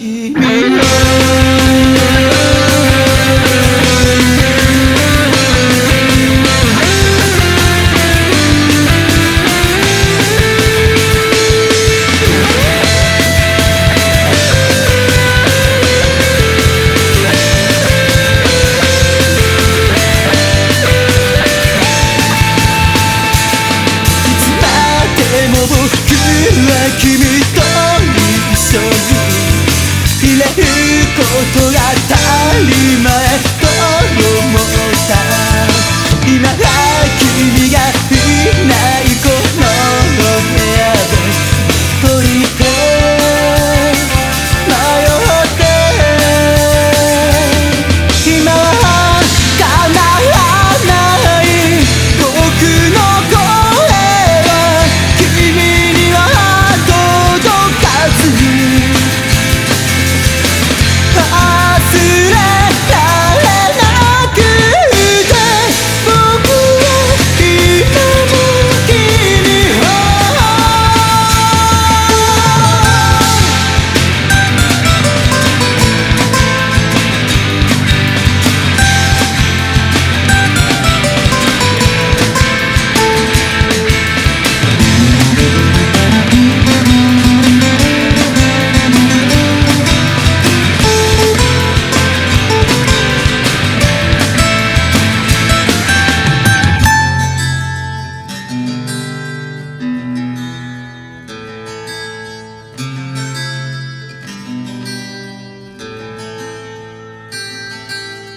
e.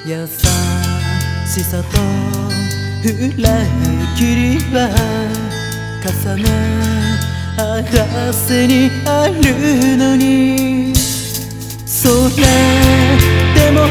優しさと裏切りは重ね合わせにあるのにそれでも